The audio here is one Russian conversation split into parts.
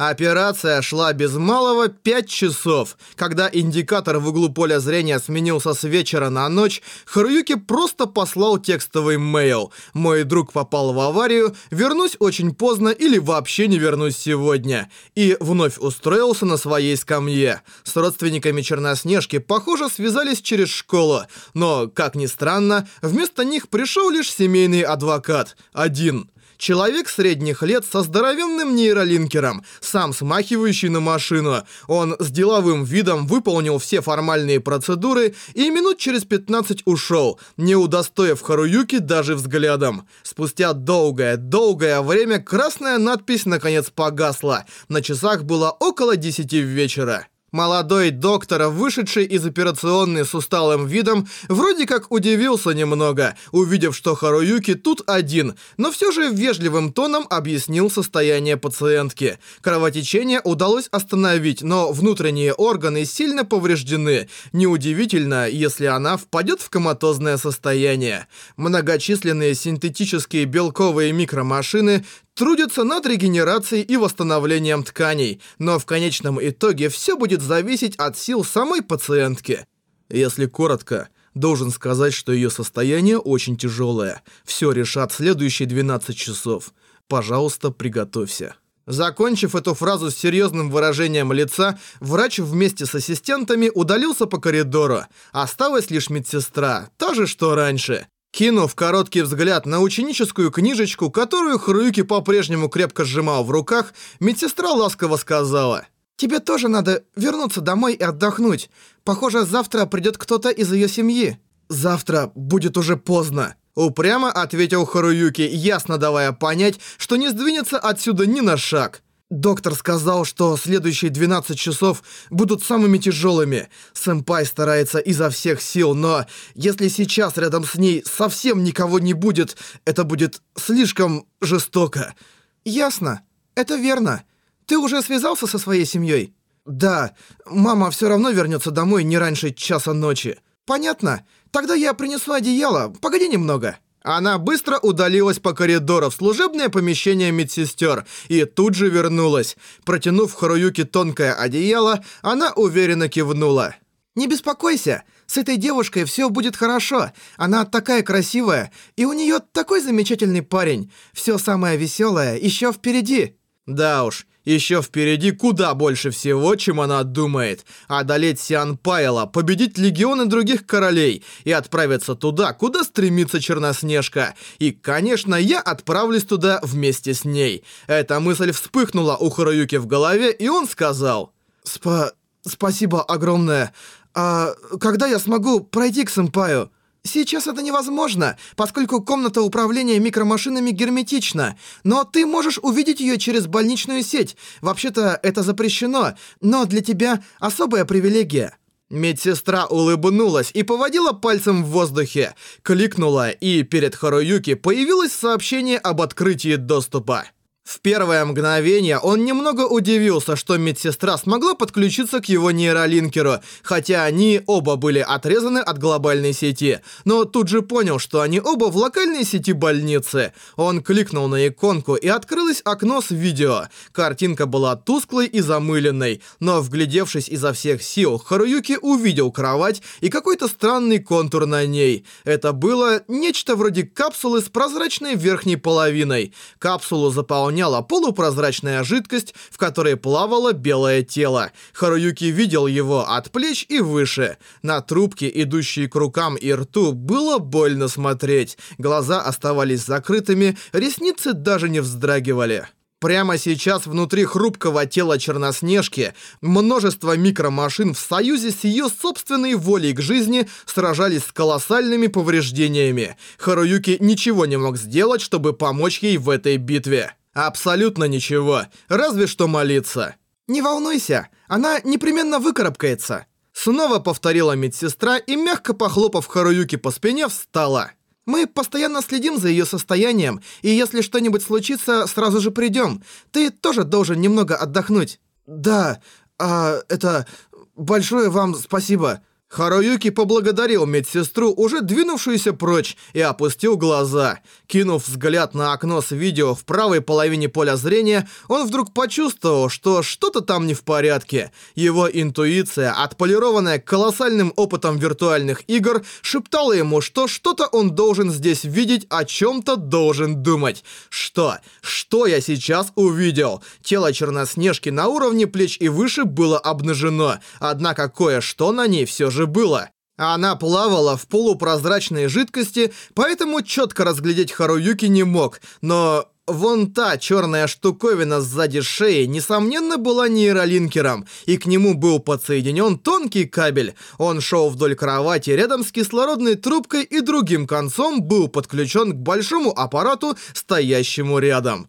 Операция шла без малого 5 часов. Когда индикатор в углу поля зрения сменился с вечера на ночь, Харуюки просто послал текстовый мейл. «Мой друг попал в аварию, вернусь очень поздно или вообще не вернусь сегодня». И вновь устроился на своей скамье. С родственниками Черноснежки, похоже, связались через школу. Но, как ни странно, вместо них пришел лишь семейный адвокат. Один. Человек средних лет со здоровенным нейролинкером, сам смахивающий на машину. Он с деловым видом выполнил все формальные процедуры и минут через 15 ушел, не удостоив Харуюки даже взглядом. Спустя долгое-долгое время красная надпись наконец погасла. На часах было около 10 вечера. Молодой доктор, вышедший из операционной с усталым видом, вроде как удивился немного, увидев, что Харуюки тут один, но все же вежливым тоном объяснил состояние пациентки. Кровотечение удалось остановить, но внутренние органы сильно повреждены. Неудивительно, если она впадет в коматозное состояние. Многочисленные синтетические белковые микромашины трудятся над регенерацией и восстановлением тканей, но в конечном итоге все будет зависеть от сил самой пациентки. Если коротко, должен сказать, что ее состояние очень тяжелое. Все решат следующие 12 часов. Пожалуйста, приготовься. Закончив эту фразу с серьезным выражением лица, врач вместе с ассистентами удалился по коридору. Осталась лишь медсестра, та же, что раньше. Кинув короткий взгляд на ученическую книжечку, которую Хруюки по-прежнему крепко сжимал в руках, медсестра ласково сказала. «Тебе тоже надо вернуться домой и отдохнуть. Похоже, завтра придет кто-то из ее семьи». «Завтра будет уже поздно», — упрямо ответил Харуюки, ясно давая понять, что не сдвинется отсюда ни на шаг. Доктор сказал, что следующие 12 часов будут самыми тяжелыми. Сэмпай старается изо всех сил, но если сейчас рядом с ней совсем никого не будет, это будет слишком жестоко. Ясно. Это верно. Ты уже связался со своей семьей? Да. Мама все равно вернется домой не раньше часа ночи. Понятно. Тогда я принесу одеяло. Погоди немного. Она быстро удалилась по коридору в служебное помещение медсестер и тут же вернулась. Протянув Харуюке тонкое одеяло, она уверенно кивнула. «Не беспокойся, с этой девушкой все будет хорошо. Она такая красивая, и у нее такой замечательный парень. Все самое веселое еще впереди». Да уж, еще впереди куда больше всего, чем она думает. Одолеть Сиан Пайла, победить легионы других королей и отправиться туда, куда стремится Черноснежка. И, конечно, я отправлюсь туда вместе с ней. Эта мысль вспыхнула у Харуюки в голове, и он сказал... «Спа... спасибо огромное. А когда я смогу пройти к сэмпаю?» Сейчас это невозможно, поскольку комната управления микромашинами герметична. Но ты можешь увидеть ее через больничную сеть. Вообще-то это запрещено, но для тебя особая привилегия. Медсестра улыбнулась и поводила пальцем в воздухе, кликнула, и перед Харуюки появилось сообщение об открытии доступа. В первое мгновение он немного удивился, что медсестра смогла подключиться к его нейролинкеру, хотя они оба были отрезаны от глобальной сети, но тут же понял, что они оба в локальной сети больницы. Он кликнул на иконку и открылось окно с видео. Картинка была тусклой и замыленной, но вглядевшись изо всех сил, Харуюки увидел кровать и какой-то странный контур на ней. Это было нечто вроде капсулы с прозрачной верхней половиной. Капсулу заполнял наполняла полупрозрачная жидкость, в которой плавало белое тело. Харуюки видел его от плеч и выше. На трубке, идущей к рукам и рту, было больно смотреть. Глаза оставались закрытыми, ресницы даже не вздрагивали. Прямо сейчас внутри хрупкого тела Черноснежки множество микромашин в союзе с ее собственной волей к жизни сражались с колоссальными повреждениями. Харуюки ничего не мог сделать, чтобы помочь ей в этой битве. Абсолютно ничего, разве что молиться. «Не волнуйся, она непременно выкарабкается», Снова повторила медсестра и, мягко похлопав Харуюки по спине, встала. «Мы постоянно следим за ее состоянием, и если что-нибудь случится, сразу же придем. Ты тоже должен немного отдохнуть». «Да, а это... большое вам спасибо». Харуюки поблагодарил медсестру, уже двинувшуюся прочь, и опустил глаза. Кинув взгляд на окно с видео в правой половине поля зрения, он вдруг почувствовал, что что-то там не в порядке. Его интуиция, отполированная колоссальным опытом виртуальных игр, шептала ему, что что-то он должен здесь видеть, о чем-то должен думать. Что? Что я сейчас увидел? Тело Черноснежки на уровне плеч и выше было обнажено, однако кое-что на ней все же же было. Она плавала в полупрозрачной жидкости, поэтому четко разглядеть Харуюки не мог, но вон та черная штуковина сзади шеи, несомненно, была нейролинкером, и к нему был подсоединен тонкий кабель. Он шел вдоль кровати рядом с кислородной трубкой и другим концом был подключен к большому аппарату, стоящему рядом.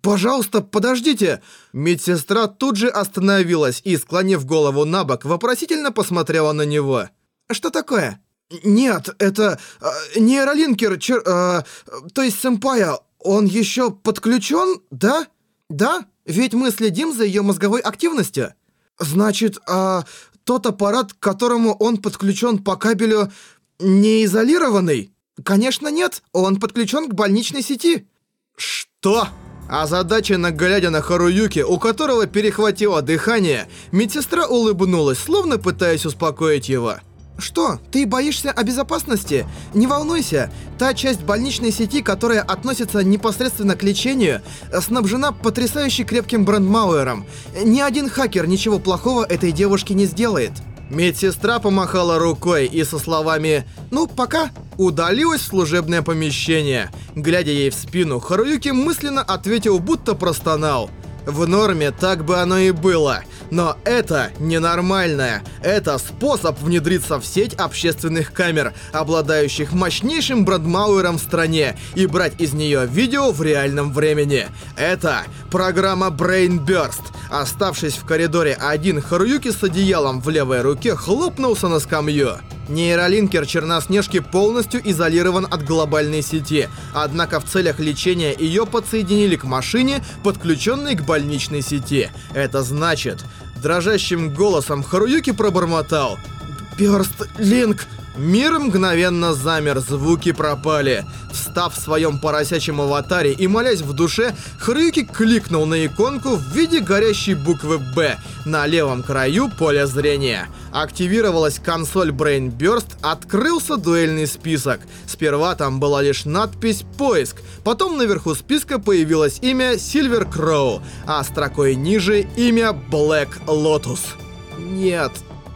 «Пожалуйста, подождите!» Медсестра тут же остановилась и, склонив голову на бок, вопросительно посмотрела на него. «Что такое?» «Нет, это... Э, нейролинкер, чер... Э, то есть сэмпая, он еще подключен, да? Да? Ведь мы следим за ее мозговой активностью. Значит, э, тот аппарат, к которому он подключен по кабелю, не изолированный? Конечно нет, он подключен к больничной сети». «Что?» Озадаченно глядя на Харуюки, у которого перехватило дыхание, медсестра улыбнулась, словно пытаясь успокоить его. «Что, ты боишься о безопасности? Не волнуйся, та часть больничной сети, которая относится непосредственно к лечению, снабжена потрясающе крепким брендмауэром. Ни один хакер ничего плохого этой девушке не сделает». Медсестра помахала рукой и со словами «Ну, пока» удалилась в служебное помещение. Глядя ей в спину, Харуюки мысленно ответил, будто простонал – в норме так бы оно и было. Но это ненормальное. Это способ внедриться в сеть общественных камер, обладающих мощнейшим бродмауэром в стране, и брать из нее видео в реальном времени. Это программа Brain Burst. Оставшись в коридоре один, Харуюки с одеялом в левой руке хлопнулся на скамью. Нейролинкер Черноснежки полностью изолирован от глобальной сети, однако в целях лечения ее подсоединили к машине, подключенной к больничной сети. Это значит... Дрожащим голосом Харуюки пробормотал. «Бёрст Линк!» Мир мгновенно замер, звуки пропали. Встав в своем поросячьем аватаре и молясь в душе, Хрюки кликнул на иконку в виде горящей буквы «Б» на левом краю поля зрения. Активировалась консоль Brain Burst, открылся дуэльный список. Сперва там была лишь надпись «Поиск», потом наверху списка появилось имя Silver Crow, а строкой ниже имя Black Lotus. Нет,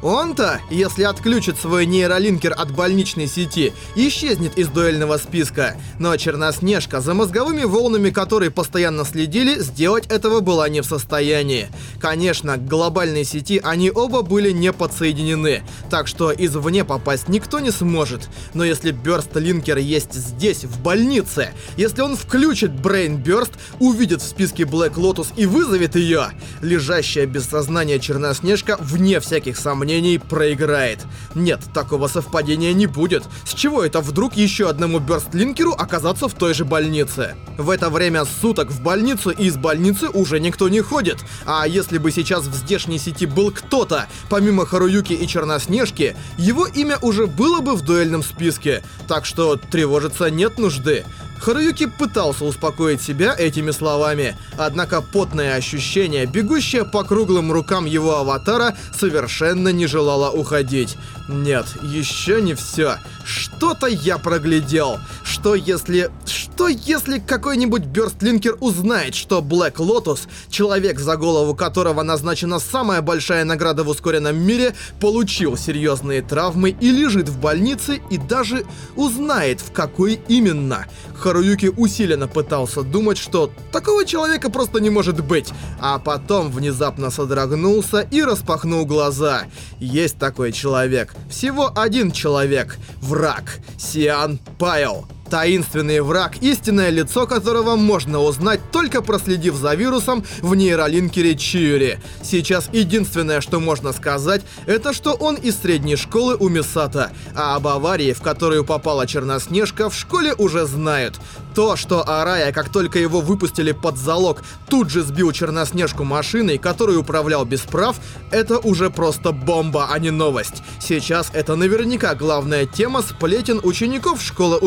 он-то, если отключит свой нейролинкер от больничной сети, исчезнет из дуэльного списка. Но Черноснежка, за мозговыми волнами которой постоянно следили, сделать этого была не в состоянии. Конечно, к глобальной сети они оба были не подсоединены, так что извне попасть никто не сможет. Но если Бёрст-линкер есть здесь, в больнице, если он включит Brain Burst, увидит в списке Black Lotus и вызовет ее, лежащая без сознания Черноснежка, вне всяких сомнений, сомнений, проиграет. Нет, такого совпадения не будет. С чего это вдруг еще одному бёрстлинкеру оказаться в той же больнице? В это время суток в больницу и из больницы уже никто не ходит. А если бы сейчас в здешней сети был кто-то, помимо Харуюки и Черноснежки, его имя уже было бы в дуэльном списке. Так что тревожиться нет нужды. Харуюки пытался успокоить себя этими словами, однако потное ощущение, бегущее по круглым рукам его аватара, совершенно не желало уходить. Нет, еще не все. Что-то я проглядел. Что если... Что если какой-нибудь Бёрстлинкер узнает, что Блэк Лотус, человек, за голову которого назначена самая большая награда в ускоренном мире, получил серьезные травмы и лежит в больнице, и даже узнает, в какой именно. Харуюки усиленно пытался думать, что такого человека просто не может быть, а потом внезапно содрогнулся и распахнул глаза. Есть такой человек. Всего один человек. Враг. Сиан Пайл. Таинственный враг, истинное лицо которого можно узнать, только проследив за вирусом в нейролинкере Чиури. Сейчас единственное, что можно сказать, это что он из средней школы у Мисата, а об аварии, в которую попала Черноснежка, в школе уже знают. То, что Арая, как только его выпустили под залог, тут же сбил Черноснежку машиной, которую управлял без прав, это уже просто бомба, а не новость. Сейчас это наверняка главная тема сплетен учеников школы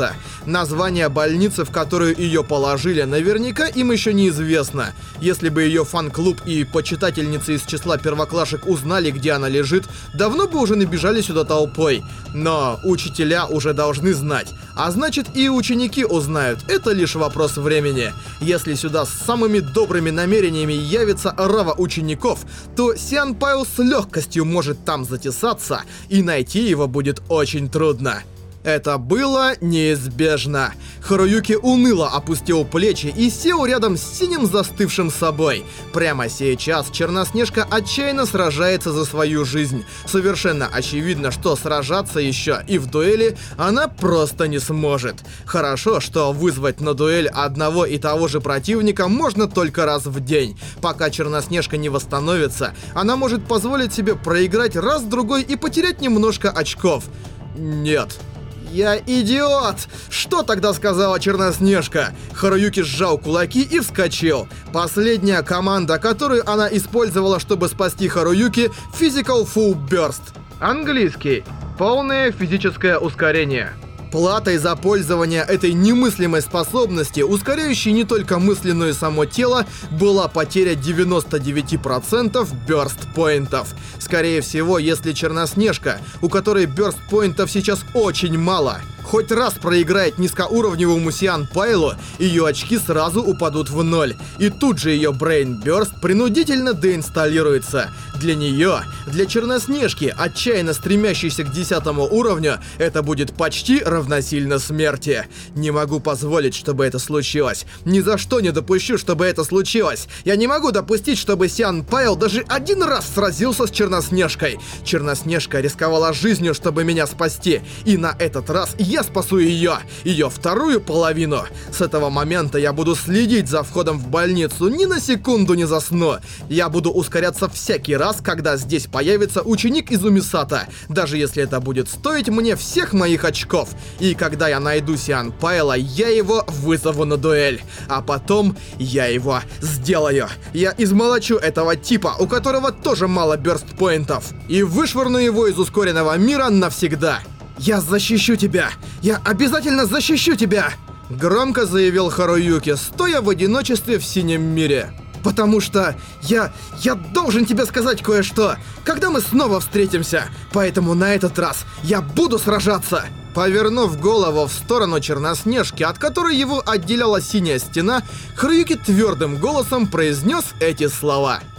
Умисата. Название больницы, в которую ее положили, наверняка им еще неизвестно. Если бы ее фан-клуб и почитательницы из числа первоклашек узнали, где она лежит, давно бы уже набежали сюда толпой. Но учителя уже должны знать. А значит и ученики узнают. Это лишь вопрос времени. Если сюда с самыми добрыми намерениями явится рава учеников, то Сиан Пайл с легкостью может там затесаться, и найти его будет очень трудно. Это было неизбежно. Харуюки уныло опустил плечи и сел рядом с синим застывшим собой. Прямо сейчас Черноснежка отчаянно сражается за свою жизнь. Совершенно очевидно, что сражаться еще и в дуэли она просто не сможет. Хорошо, что вызвать на дуэль одного и того же противника можно только раз в день. Пока Черноснежка не восстановится, она может позволить себе проиграть раз-другой и потерять немножко очков. Нет. «Я идиот!» Что тогда сказала Черноснежка? Харуюки сжал кулаки и вскочил. Последняя команда, которую она использовала, чтобы спасти Харуюки — Physical Full Burst. Английский. Полное физическое ускорение. Платой за пользование этой немыслимой способности, ускоряющей не только мысленную само тело, была потеря 99% бёрст-поинтов. Скорее всего, если Черноснежка, у которой бёрст-поинтов сейчас очень мало, хоть раз проиграет низкоуровневому Сиан Пайлу, ее очки сразу упадут в ноль. И тут же ее Brain Burst принудительно деинсталируется. Для нее, для Черноснежки, отчаянно стремящейся к десятому уровню, это будет почти равносильно смерти. Не могу позволить, чтобы это случилось. Ни за что не допущу, чтобы это случилось. Я не могу допустить, чтобы Сиан Пайл даже один раз сразился с Черноснежкой. Черноснежка рисковала жизнью, чтобы меня спасти. И на этот раз я спасу ее, ее вторую половину. С этого момента я буду следить за входом в больницу, ни на секунду не засну. Я буду ускоряться всякий раз, когда здесь появится ученик из Умисата, даже если это будет стоить мне всех моих очков. И когда я найду Сиан Пайла, я его вызову на дуэль. А потом я его сделаю. Я измолочу этого типа, у которого тоже мало бёрст-поинтов, и вышвырну его из ускоренного мира навсегда. «Я защищу тебя! Я обязательно защищу тебя!» Громко заявил Харуюки, стоя в одиночестве в синем мире. «Потому что я... я должен тебе сказать кое-что, когда мы снова встретимся, поэтому на этот раз я буду сражаться!» Повернув голову в сторону Черноснежки, от которой его отделяла синяя стена, Харуюки твердым голосом произнес эти слова –